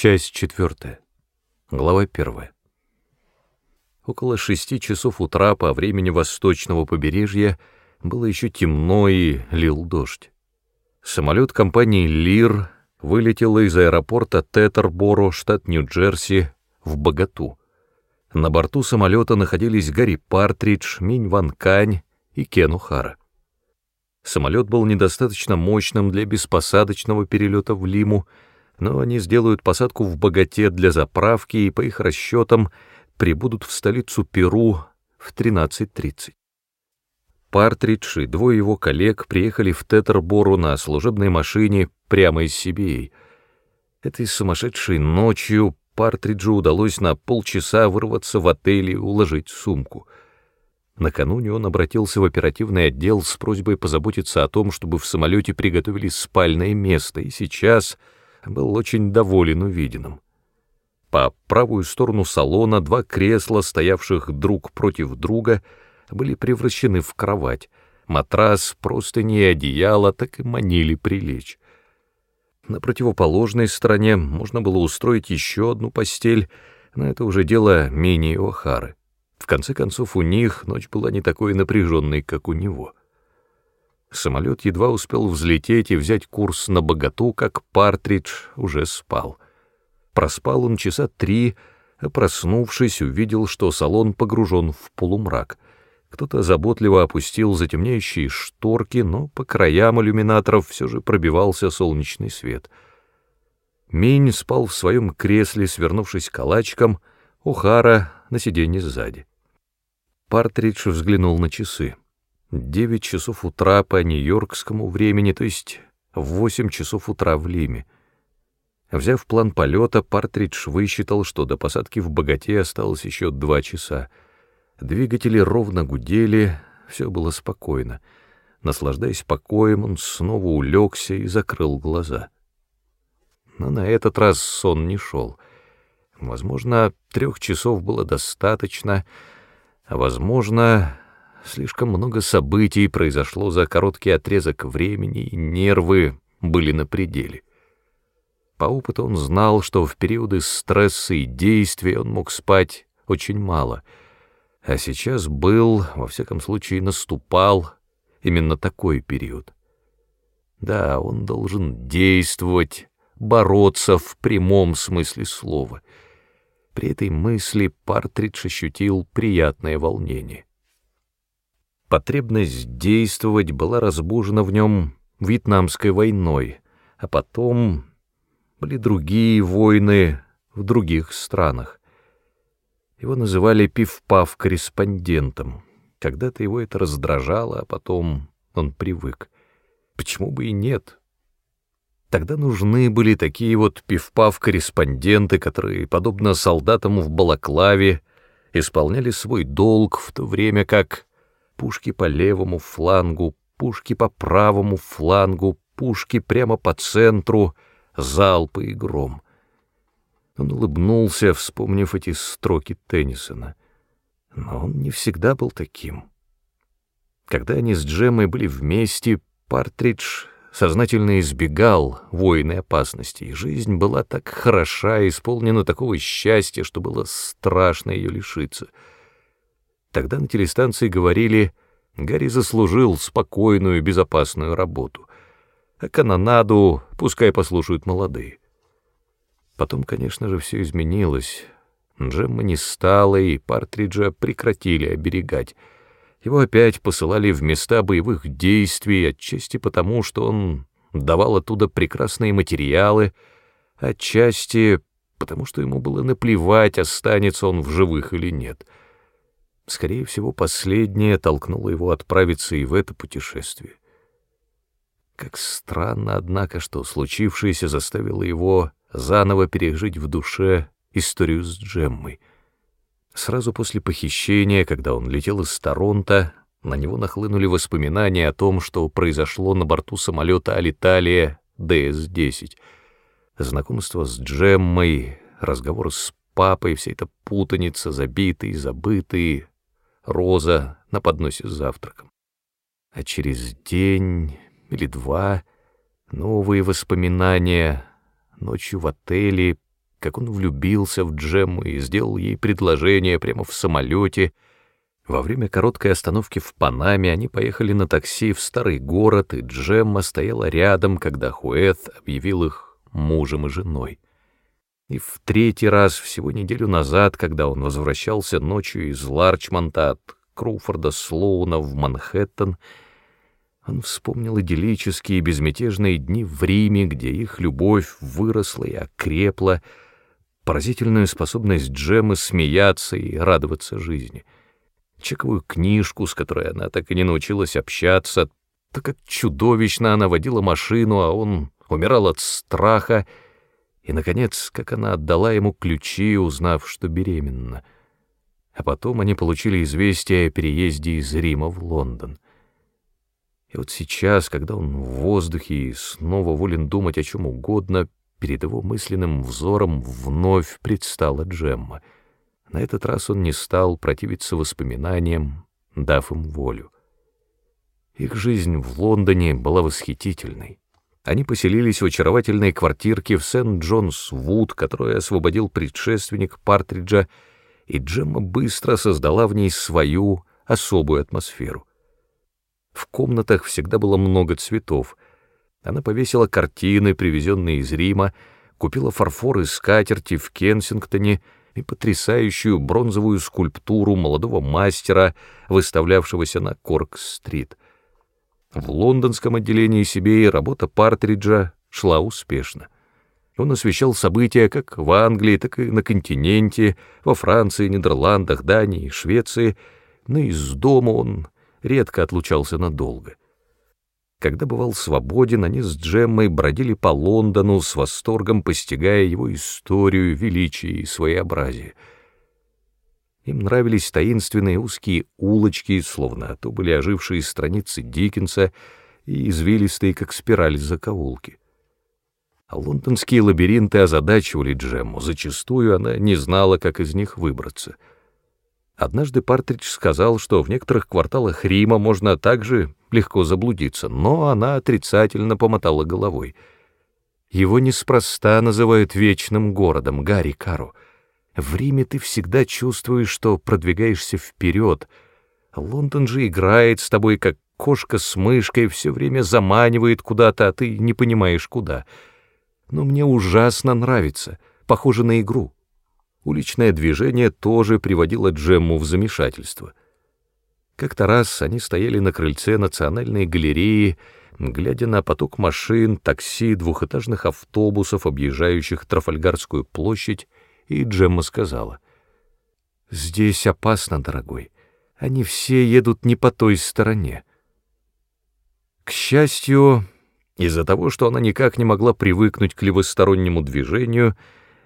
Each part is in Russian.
Часть четвертая. Глава первая. Около шести часов утра по времени восточного побережья было еще темно и лил дождь. Самолет компании «Лир» вылетел из аэропорта Тетерборо, штат Нью-Джерси, в Богату. На борту самолета находились Гарри Партридж, Минь Ван Кань и Кен Ухара. Самолет был недостаточно мощным для беспосадочного перелета в Лиму, но они сделают посадку в Богате для заправки и, по их расчетам, прибудут в столицу Перу в 13.30. Партридж и двое его коллег приехали в Тетербору на служебной машине прямо из Сибири. Этой сумасшедшей ночью Партриджу удалось на полчаса вырваться в отель и уложить сумку. Накануне он обратился в оперативный отдел с просьбой позаботиться о том, чтобы в самолете приготовили спальное место, и сейчас был очень доволен увиденным. По правую сторону салона два кресла, стоявших друг против друга, были превращены в кровать. Матрас, простыни и одеяло так и манили прилечь. На противоположной стороне можно было устроить еще одну постель, но это уже дело менее Охары. В конце концов, у них ночь была не такой напряженной, как у него. Самолет едва успел взлететь и взять курс на богату, как Партридж уже спал. Проспал он часа три, а проснувшись, увидел, что салон погружен в полумрак. Кто-то заботливо опустил затемняющие шторки, но по краям иллюминаторов все же пробивался солнечный свет. Минь спал в своем кресле, свернувшись калачком, Ухара на сиденье сзади. Партридж взглянул на часы. Девять часов утра по нью-йоркскому времени, то есть в восемь часов утра в Лиме. Взяв план полета, Партридж высчитал, что до посадки в Богате осталось еще два часа. Двигатели ровно гудели, все было спокойно. Наслаждаясь покоем, он снова улегся и закрыл глаза. Но на этот раз сон не шел. Возможно, трех часов было достаточно, а возможно, Слишком много событий произошло за короткий отрезок времени, и нервы были на пределе. По опыту он знал, что в периоды стресса и действий он мог спать очень мало, а сейчас был, во всяком случае, наступал именно такой период. Да, он должен действовать, бороться в прямом смысле слова. При этой мысли Партридж ощутил приятное волнение. Потребность действовать была разбужена в нем Вьетнамской войной, а потом были другие войны в других странах. Его называли пиф-паф-корреспондентом. Когда-то его это раздражало, а потом он привык. Почему бы и нет? Тогда нужны были такие вот пиф-паф-корреспонденты, которые, подобно солдатам в Балаклаве, исполняли свой долг в то время как пушки по левому флангу, пушки по правому флангу, пушки прямо по центру, залпы и гром. Он улыбнулся, вспомнив эти строки Теннисона. Но он не всегда был таким. Когда они с Джемой были вместе, Партридж сознательно избегал военной опасности, и жизнь была так хороша и исполнена такого счастья, что было страшно ее лишиться — Тогда на телестанции говорили, Гарри заслужил спокойную, безопасную работу, а канонаду пускай послушают молодые. Потом, конечно же, все изменилось. Джемма не стала, и Партриджа прекратили оберегать. Его опять посылали в места боевых действий, отчасти потому, что он давал оттуда прекрасные материалы, отчасти потому, что ему было наплевать, останется он в живых или нет — Скорее всего, последнее толкнуло его отправиться и в это путешествие. Как странно, однако, что случившееся заставило его заново пережить в душе историю с Джеммой. Сразу после похищения, когда он летел из Торонто, на него нахлынули воспоминания о том, что произошло на борту самолета Алиталия ДС-10. Знакомство с Джеммой, разговор с папой, вся эта путаница, забитые, забытые, роза на подносе с завтраком. А через день или два новые воспоминания, ночью в отеле, как он влюбился в Джемму и сделал ей предложение прямо в самолете. Во время короткой остановки в Панаме они поехали на такси в старый город, и Джемма стояла рядом, когда Хуэт объявил их мужем и женой. И в третий раз, всего неделю назад, когда он возвращался ночью из Ларчмонта от Круфорда Слоуна в Манхэттен, он вспомнил идиллические безмятежные дни в Риме, где их любовь выросла и окрепла, поразительную способность Джемы смеяться и радоваться жизни, чековую книжку, с которой она так и не научилась общаться, то как чудовищно она водила машину, а он умирал от страха, и, наконец, как она отдала ему ключи, узнав, что беременна. А потом они получили известие о переезде из Рима в Лондон — и вот сейчас, когда он в воздухе и снова волен думать о чем угодно, перед его мысленным взором вновь предстала Джемма. На этот раз он не стал противиться воспоминаниям, дав им волю. Их жизнь в Лондоне была восхитительной. Они поселились в очаровательной квартирке в Сент-Джонс-Вуд, которую освободил предшественник Партриджа, и Джемма быстро создала в ней свою особую атмосферу. В комнатах всегда было много цветов. Она повесила картины, привезенные из Рима, купила фарфор и скатерти в Кенсингтоне и потрясающую бронзовую скульптуру молодого мастера, выставлявшегося на Корк-стрит. В лондонском отделении себе работа Партриджа шла успешно. Он освещал события как в Англии, так и на континенте, во Франции, Нидерландах, Дании, Швеции, но из дома он редко отлучался надолго. Когда бывал свободен, они с Джеммой бродили по Лондону с восторгом, постигая его историю, величие и своеобразие. Им нравились таинственные узкие улочки, словно то были ожившие страницы Диккенса и извилистые, как спираль закоулки. А лондонские лабиринты озадачивали Джемму, зачастую она не знала, как из них выбраться — Однажды Партридж сказал, что в некоторых кварталах Рима можно также легко заблудиться, но она отрицательно помотала головой. Его неспроста называют вечным городом, Гарри Кару. В Риме ты всегда чувствуешь, что продвигаешься вперед. Лондон же играет с тобой, как кошка с мышкой, все время заманивает куда-то, а ты не понимаешь, куда. Но мне ужасно нравится, похоже на игру. Уличное движение тоже приводило Джемму в замешательство. Как-то раз они стояли на крыльце Национальной галереи, глядя на поток машин, такси, двухэтажных автобусов, объезжающих Трафальгарскую площадь, и Джемма сказала, «Здесь опасно, дорогой. Они все едут не по той стороне». К счастью, из-за того, что она никак не могла привыкнуть к левостороннему движению,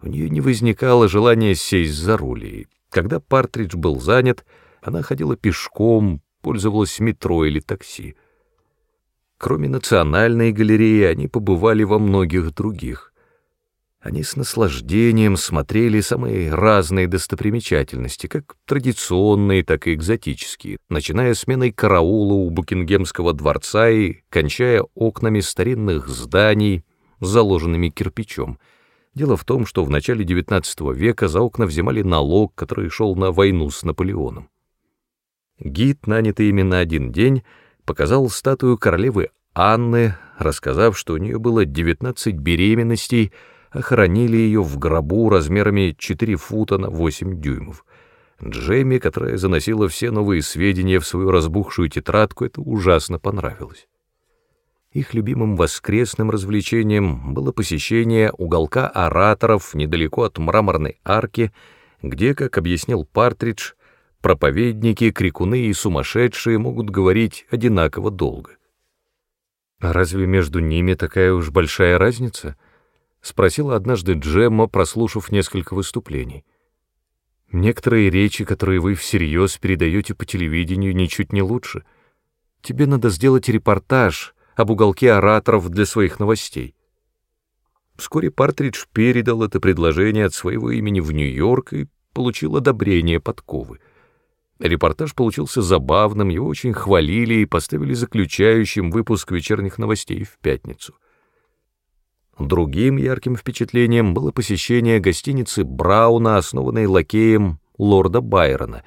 у нее не возникало желания сесть за руль, и когда Партридж был занят, она ходила пешком, пользовалась метро или такси. Кроме национальной галереи, они побывали во многих других. Они с наслаждением смотрели самые разные достопримечательности, как традиционные, так и экзотические, начиная с сменой караула у Букингемского дворца и кончая окнами старинных зданий, заложенными кирпичом — Дело в том, что в начале XIX века за окна взимали налог, который шел на войну с Наполеоном. Гид, нанятый именно один день, показал статую королевы Анны, рассказав, что у нее было 19 беременностей, а хоронили ее в гробу размерами 4 фута на 8 дюймов. Джейми, которая заносила все новые сведения в свою разбухшую тетрадку, это ужасно понравилось. Их любимым воскресным развлечением было посещение уголка ораторов недалеко от мраморной арки, где, как объяснил Партридж, проповедники, крикуны и сумасшедшие могут говорить одинаково долго. «А разве между ними такая уж большая разница?» — спросила однажды Джемма, прослушав несколько выступлений. «Некоторые речи, которые вы всерьез передаете по телевидению, ничуть не лучше. Тебе надо сделать репортаж» об уголке ораторов для своих новостей. Вскоре Партридж передал это предложение от своего имени в Нью-Йорк и получил одобрение подковы. Репортаж получился забавным, его очень хвалили и поставили заключающим выпуск вечерних новостей в пятницу. Другим ярким впечатлением было посещение гостиницы Брауна, основанной лакеем лорда Байрона,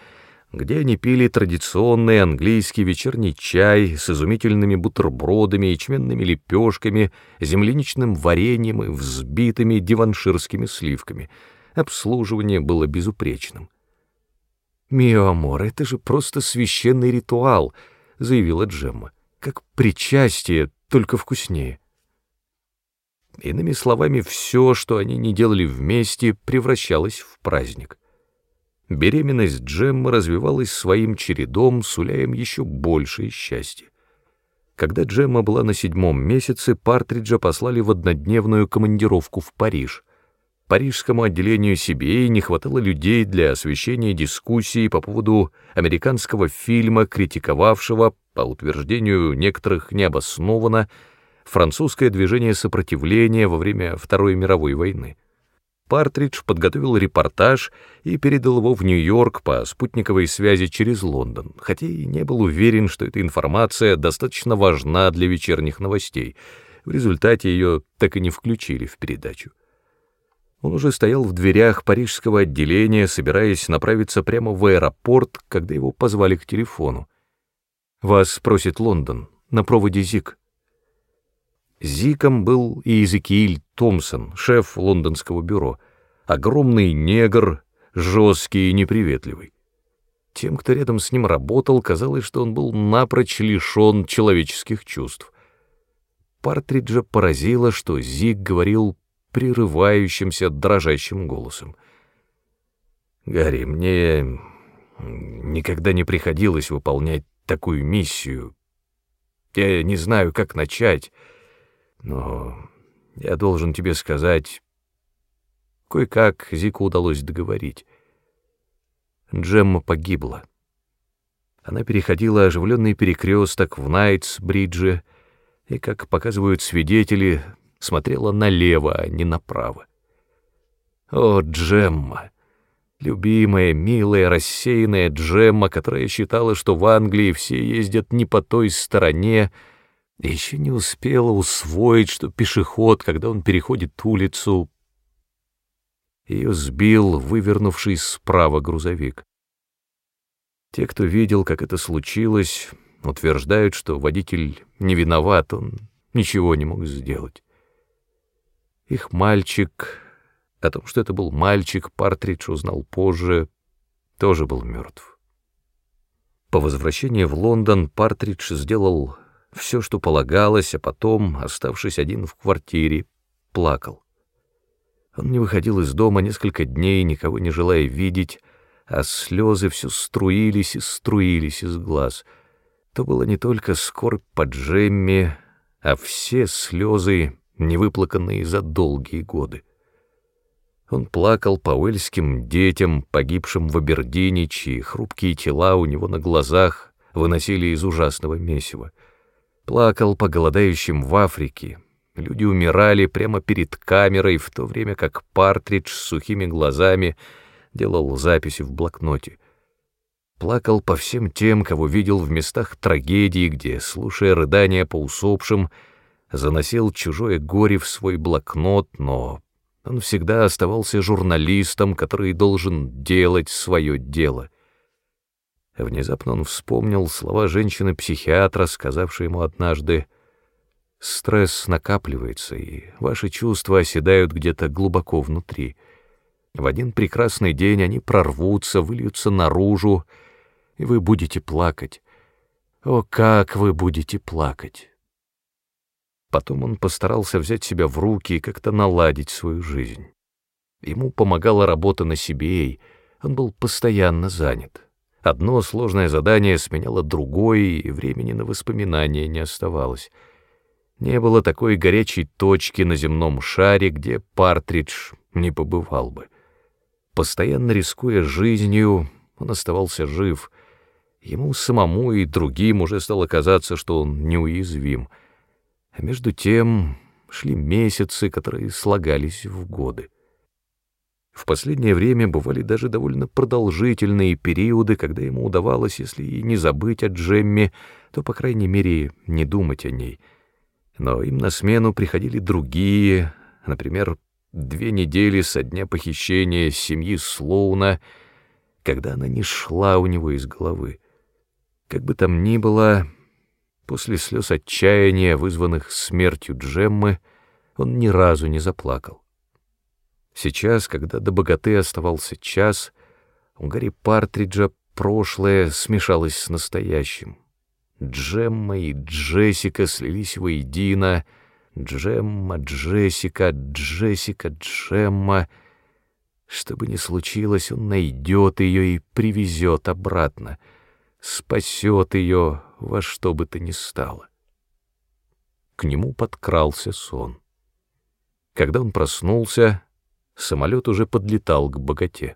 где они пили традиционный английский вечерний чай с изумительными бутербродами, ячменными лепешками, земляничным вареньем и взбитыми диванширскими сливками. Обслуживание было безупречным. «Мио это же просто священный ритуал», — заявила Джемма. «Как причастие, только вкуснее». Иными словами, все, что они не делали вместе, превращалось в праздник. Беременность Джеммы развивалась своим чередом, суля еще большее счастье. Когда Джемма была на седьмом месяце, Партриджа послали в однодневную командировку в Париж. Парижскому отделению CBA не хватало людей для освещения дискуссий по поводу американского фильма, критиковавшего, по утверждению некоторых необоснованно, французское движение сопротивления во время Второй мировой войны. Партридж подготовил репортаж и передал его в Нью-Йорк по спутниковой связи через Лондон, хотя и не был уверен, что эта информация достаточно важна для вечерних новостей. В результате ее так и не включили в передачу. Он уже стоял в дверях парижского отделения, собираясь направиться прямо в аэропорт, когда его позвали к телефону. «Вас просит Лондон, на проводе ЗИК». Зиком был и Изекииль Томпсон, шеф лондонского бюро, огромный негр, жесткий и неприветливый. Тем, кто рядом с ним работал, казалось, что он был напрочь лишен человеческих чувств. Партриджа поразило, что Зик говорил прерывающимся, дрожащим голосом. «Гарри, мне никогда не приходилось выполнять такую миссию. Я не знаю, как начать». Но я должен тебе сказать... Кое-как Зику удалось договорить. Джемма погибла. Она переходила оживленный перекресток в Найтс-бридже и, как показывают свидетели, смотрела налево, а не направо. О, Джемма! Любимая, милая, рассеянная Джемма, которая считала, что в Англии все ездят не по той стороне, — еще не успела усвоить, что пешеход, когда он переходит улицу, ее сбил вывернувший справа грузовик. Те, кто видел, как это случилось, утверждают, что водитель не виноват, он ничего не мог сделать. Их мальчик, о том, что это был мальчик, Партридж узнал позже, тоже был мертв. По возвращении в Лондон Партридж сделал все, что полагалось, а потом, оставшись один в квартире, плакал. Он не выходил из дома несколько дней, никого не желая видеть, а слезы все струились и струились из глаз. То было не только скорбь по Джемме, а все слезы, невыплаканные за долгие годы. Он плакал по уэльским детям, погибшим в Абердине, чьи хрупкие тела у него на глазах выносили из ужасного месива плакал по голодающим в Африке. Люди умирали прямо перед камерой, в то время как Партридж с сухими глазами делал записи в блокноте. Плакал по всем тем, кого видел в местах трагедии, где, слушая рыдания по усопшим, заносил чужое горе в свой блокнот, но он всегда оставался журналистом, который должен делать свое дело — Внезапно он вспомнил слова женщины-психиатра, сказавшей ему однажды, «Стресс накапливается, и ваши чувства оседают где-то глубоко внутри. В один прекрасный день они прорвутся, выльются наружу, и вы будете плакать. О, как вы будете плакать!» Потом он постарался взять себя в руки и как-то наладить свою жизнь. Ему помогала работа на себе, и он был постоянно занят. Одно сложное задание сменяло другое, и времени на воспоминания не оставалось. Не было такой горячей точки на земном шаре, где Партридж не побывал бы. Постоянно рискуя жизнью, он оставался жив. Ему самому и другим уже стало казаться, что он неуязвим. А между тем шли месяцы, которые слагались в годы. В последнее время бывали даже довольно продолжительные периоды, когда ему удавалось, если и не забыть о Джемме, то, по крайней мере, не думать о ней. Но им на смену приходили другие, Например, две недели со дня похищения семьи Слоуна, когда она не шла у него из головы. Как бы там ни было, после слез отчаяния, вызванных смертью Джеммы, он ни разу не заплакал. Сейчас, когда до богаты оставался час, у Гарри Партриджа прошлое смешалось с настоящим. Джемма и Джессика слились воедино. Джемма, Джессика, Джессика, Джемма. Что бы ни случилось, он найдет ее и привезет обратно, спасет ее во что бы то ни стало. К нему подкрался сон. Когда он проснулся, самолет уже подлетал к богате.